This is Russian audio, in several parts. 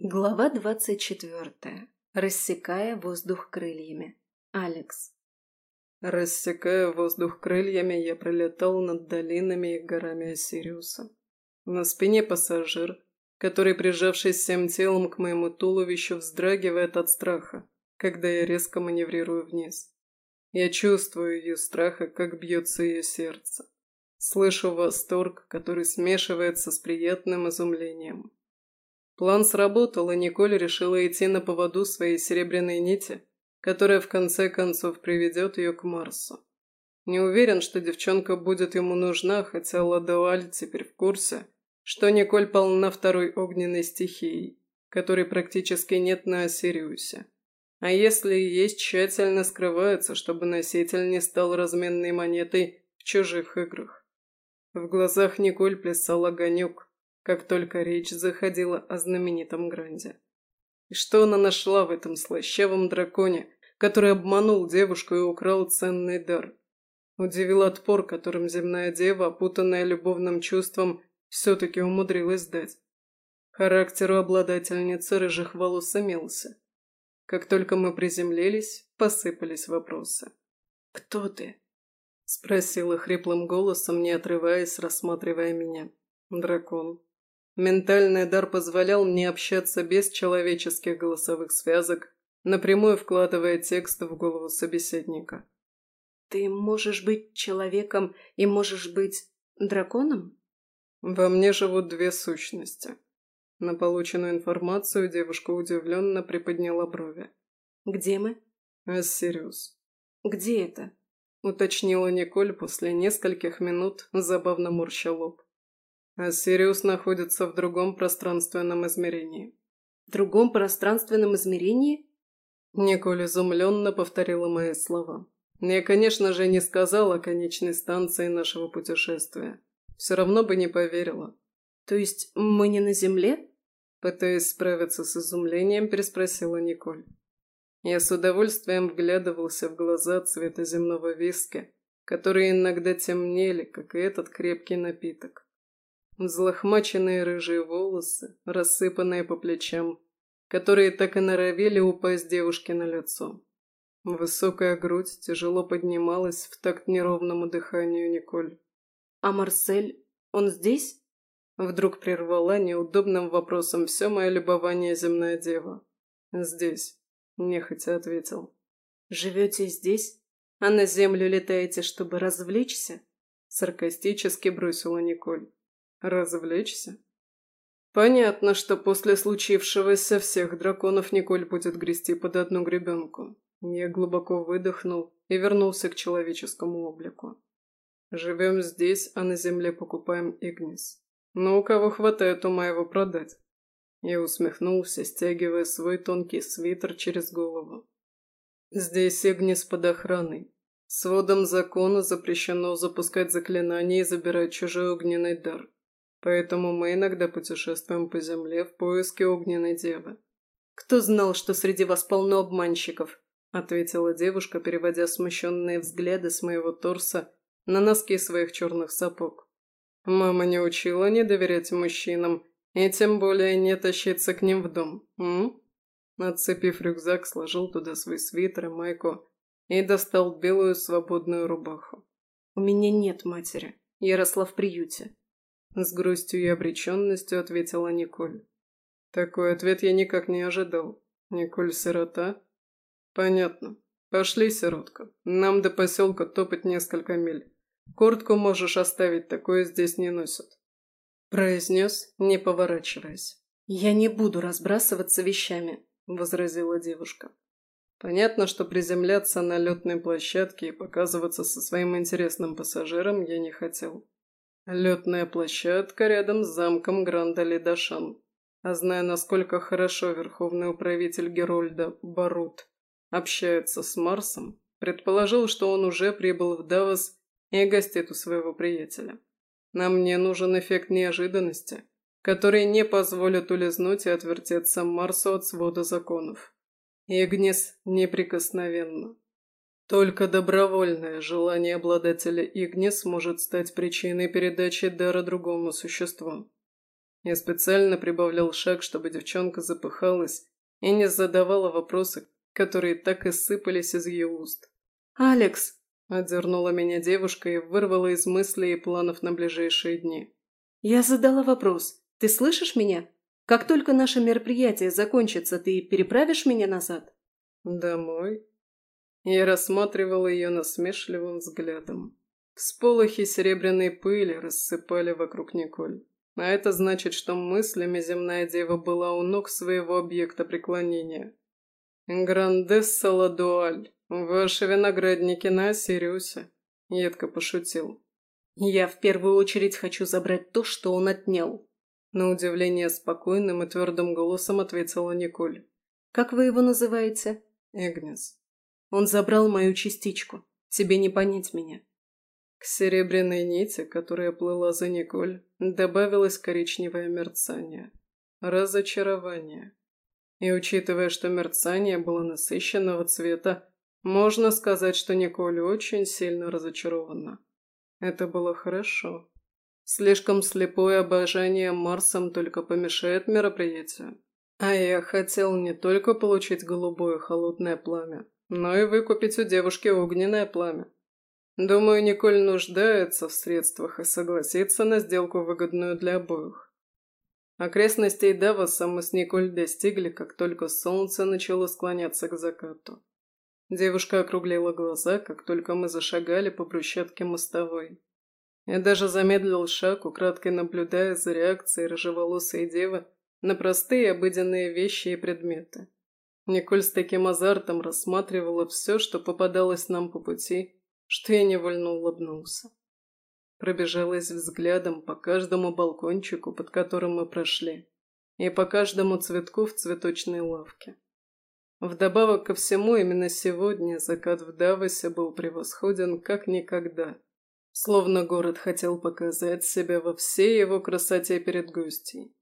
Глава двадцать четвертая. Рассекая воздух крыльями. Алекс. Рассекая воздух крыльями, я пролетал над долинами и горами Осириуса. На спине пассажир, который, прижавшись всем телом к моему туловищу, вздрагивает от страха, когда я резко маневрирую вниз. Я чувствую ее страха, как бьется ее сердце. Слышу восторг, который смешивается с приятным изумлением. План сработал, и Николь решила идти на поводу своей серебряной нити, которая в конце концов приведет ее к Марсу. Не уверен, что девчонка будет ему нужна, хотя Ладуаль теперь в курсе, что Николь полна второй огненной стихией, которой практически нет на Осириусе. А если и есть, тщательно скрывается, чтобы носитель не стал разменной монетой в чужих играх. В глазах Николь плясал огонек, как только речь заходила о знаменитом Гранде. И что она нашла в этом слащавом драконе, который обманул девушку и украл ценный дар? Удивил отпор, которым земная дева, опутанная любовным чувством, все-таки умудрилась дать. Характеру обладательницы рыжих волос имелся. Как только мы приземлились, посыпались вопросы. «Кто ты?» – спросила хриплым голосом, не отрываясь, рассматривая меня. «Дракон», Ментальный дар позволял мне общаться без человеческих голосовых связок, напрямую вкладывая текст в голову собеседника. «Ты можешь быть человеком и можешь быть драконом?» «Во мне живут две сущности». На полученную информацию девушка удивленно приподняла брови. «Где мы?» «Ассириус». «Где это?» Уточнила Николь после нескольких минут, забавно морща лоб. А Сириус находится в другом пространственном измерении. В другом пространственном измерении? Николь изумленно повторила мои слова. Я, конечно же, не сказала о конечной станции нашего путешествия. Все равно бы не поверила. То есть мы не на Земле? Пытаясь справиться с изумлением, переспросила Николь. Я с удовольствием вглядывался в глаза цвета земного виски, которые иногда темнели, как и этот крепкий напиток. Взлохмаченные рыжие волосы, рассыпанные по плечам, которые так и норовили упасть девушке на лицо. Высокая грудь тяжело поднималась в такт неровному дыханию Николь. «А Марсель, он здесь?» Вдруг прервала неудобным вопросом все мое любование земная дева. «Здесь», — нехотя ответил. «Живете здесь? А на землю летаете, чтобы развлечься?» Саркастически бросила Николь. Развлечься? Понятно, что после случившегося всех драконов Николь будет грести под одну гребенку. Я глубоко выдохнул и вернулся к человеческому облику. Живем здесь, а на земле покупаем Игнис. Но у кого хватает ума его продать? Я усмехнулся, стягивая свой тонкий свитер через голову. Здесь Игнис под охраной. Сводом закона запрещено запускать заклинания и забирать чужой огненный дар. Поэтому мы иногда путешествуем по земле в поиске огненной девы. «Кто знал, что среди вас полно обманщиков?» – ответила девушка, переводя смущенные взгляды с моего торса на носки своих черных сапог. «Мама не учила не доверять мужчинам, и тем более не тащиться к ним в дом, м?» Отцепив рюкзак, сложил туда свой свитер и майку и достал белую свободную рубаху. «У меня нет матери. Я росла в приюте. С грустью и обреченностью ответила Николь. Такой ответ я никак не ожидал. Николь сирота? Понятно. Пошли, сиротка. Нам до поселка топать несколько миль. Куртку можешь оставить, такое здесь не носят. Произнес, не поворачиваясь. «Я не буду разбрасываться вещами», — возразила девушка. Понятно, что приземляться на летной площадке и показываться со своим интересным пассажиром я не хотел. Летная площадка рядом с замком Гранда Лидашан. А зная, насколько хорошо верховный управитель Герольда Барут общается с Марсом, предположил, что он уже прибыл в Давос и гостит у своего приятеля. Нам мне нужен эффект неожиданности, который не позволит улизнуть и отвертеться Марсу от свода законов. Игнис неприкосновенно. Только добровольное желание обладателя Игнис может стать причиной передачи дара другому существу. Я специально прибавлял шаг, чтобы девчонка запыхалась и не задавала вопросы, которые так и сыпались из ее уст. «Алекс!» – отдернула меня девушка и вырвала из мыслей и планов на ближайшие дни. «Я задала вопрос. Ты слышишь меня? Как только наше мероприятие закончится, ты переправишь меня назад?» «Домой?» Я рассматривала ее насмешливым взглядом. Всполохи серебряной пыли рассыпали вокруг Николь. А это значит, что мыслями земная дева была у ног своего объекта преклонения. «Грандесса Ладуаль, ваши виноградники на Сириусе», — едко пошутил. «Я в первую очередь хочу забрать то, что он отнял», — на удивление спокойным и твердым голосом ответила Николь. «Как вы его называете?» «Эгнес». «Он забрал мою частичку. Тебе не понять меня. К серебряной нити, которая плыла за Николь, добавилось коричневое мерцание. Разочарование. И учитывая, что мерцание было насыщенного цвета, можно сказать, что Николь очень сильно разочарована. Это было хорошо. Слишком слепое обожание Марсом только помешает мероприятию. А я хотел не только получить голубое холодное пламя, но и выкупить у девушки огненное пламя. Думаю, Николь нуждается в средствах и согласится на сделку, выгодную для обоих. Окрестностей Давоса мы с Николь достигли, как только солнце начало склоняться к закату. Девушка округлила глаза, как только мы зашагали по брусчатке мостовой. Я даже замедлил шаг, украдкой наблюдая за реакцией рыжеволосой девы на простые обыденные вещи и предметы. Николь с таким азартом рассматривала все, что попадалось нам по пути, что я невольно улыбнулся. Пробежалась взглядом по каждому балкончику, под которым мы прошли, и по каждому цветку в цветочной лавке. Вдобавок ко всему, именно сегодня закат в Давосе был превосходен как никогда. Словно город хотел показать себя во всей его красоте перед гостей.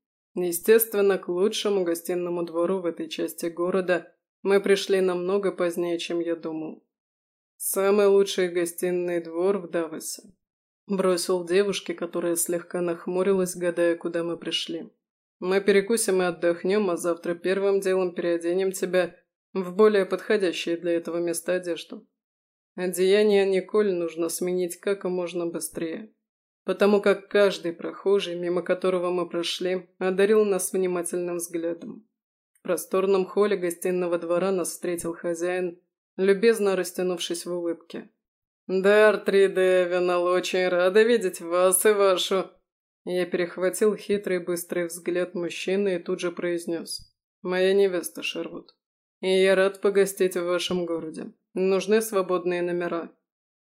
Естественно, к лучшему гостинному двору в этой части города мы пришли намного позднее, чем я думал. «Самый лучший гостиный двор в Давосе», – бросил девушке, которая слегка нахмурилась, гадая, куда мы пришли. «Мы перекусим и отдохнем, а завтра первым делом переоденем тебя в более подходящие для этого места одежду. Одеяние Николь нужно сменить как можно быстрее, потому как каждый прохожий, мимо которого мы прошли, одарил нас внимательным взглядом. В просторном холле гостиного двора нас встретил хозяин – любезно растянувшись в улыбке. «Дар 3D, Винал, очень рада видеть вас и вашу...» Я перехватил хитрый быстрый взгляд мужчины и тут же произнес. «Моя невеста, Шервуд. И я рад погостить в вашем городе. Нужны свободные номера».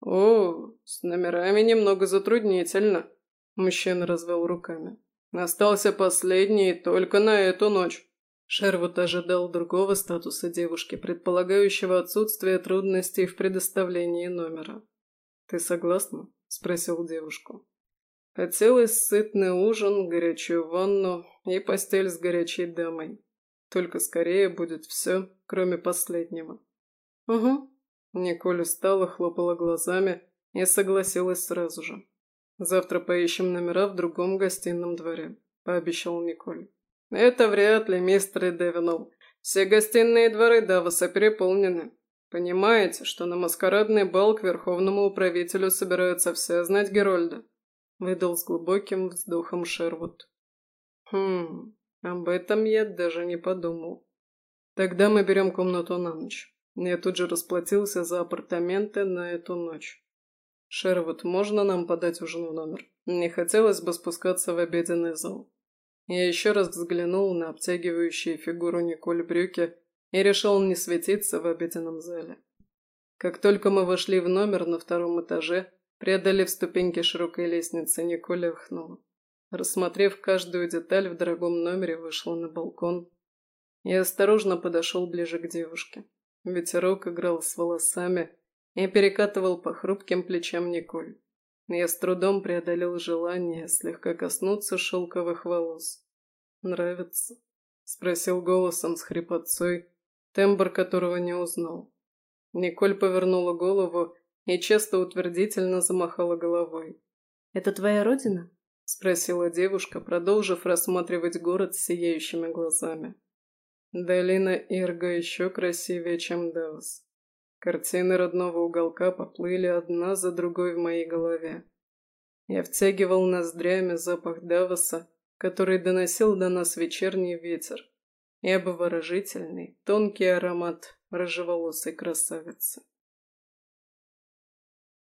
«О, с номерами немного затруднительно», – мужчина развел руками. «Остался последний только на эту ночь». Шервуд ожидал другого статуса девушки, предполагающего отсутствие трудностей в предоставлении номера. «Ты согласна?» – спросил девушку. Хотелось сытный ужин, горячую ванну и постель с горячей дамой. Только скорее будет все, кроме последнего. «Угу». Николь устала, хлопала глазами и согласилась сразу же. «Завтра поищем номера в другом гостином дворе», – пообещал Николь. «Это вряд ли, мистер Девинол. Все гостиные дворы Давоса переполнены. Понимаете, что на маскарадный бал к верховному управителю собираются все знать Герольда?» Выдал с глубоким вздохом Шервуд. «Хм, об этом я даже не подумал. Тогда мы берем комнату на ночь. Я тут же расплатился за апартаменты на эту ночь. Шервуд, можно нам подать ужин в номер? Не хотелось бы спускаться в обеденный зал. Я еще раз взглянул на обтягивающие фигуру Николь брюки и решил не светиться в обеденном зале. Как только мы вошли в номер на втором этаже, преодолев ступеньки широкой лестницы, Николь охнула. Рассмотрев каждую деталь в дорогом номере, вышла на балкон и осторожно подошел ближе к девушке. Ветерок играл с волосами и перекатывал по хрупким плечам Николь. Я с трудом преодолел желание слегка коснуться шелковых волос. «Нравится?» – спросил голосом с хрипотцой, тембр которого не узнал. Николь повернула голову и часто утвердительно замахала головой. «Это твоя родина?» спросила девушка, продолжив рассматривать город с сияющими глазами. Долина Ирга еще красивее, чем Давос. Картины родного уголка поплыли одна за другой в моей голове. Я втягивал ноздрями запах Давоса, который доносил до нас вечерний ветер, и обворожительный, тонкий аромат рыжеволосой красавицы.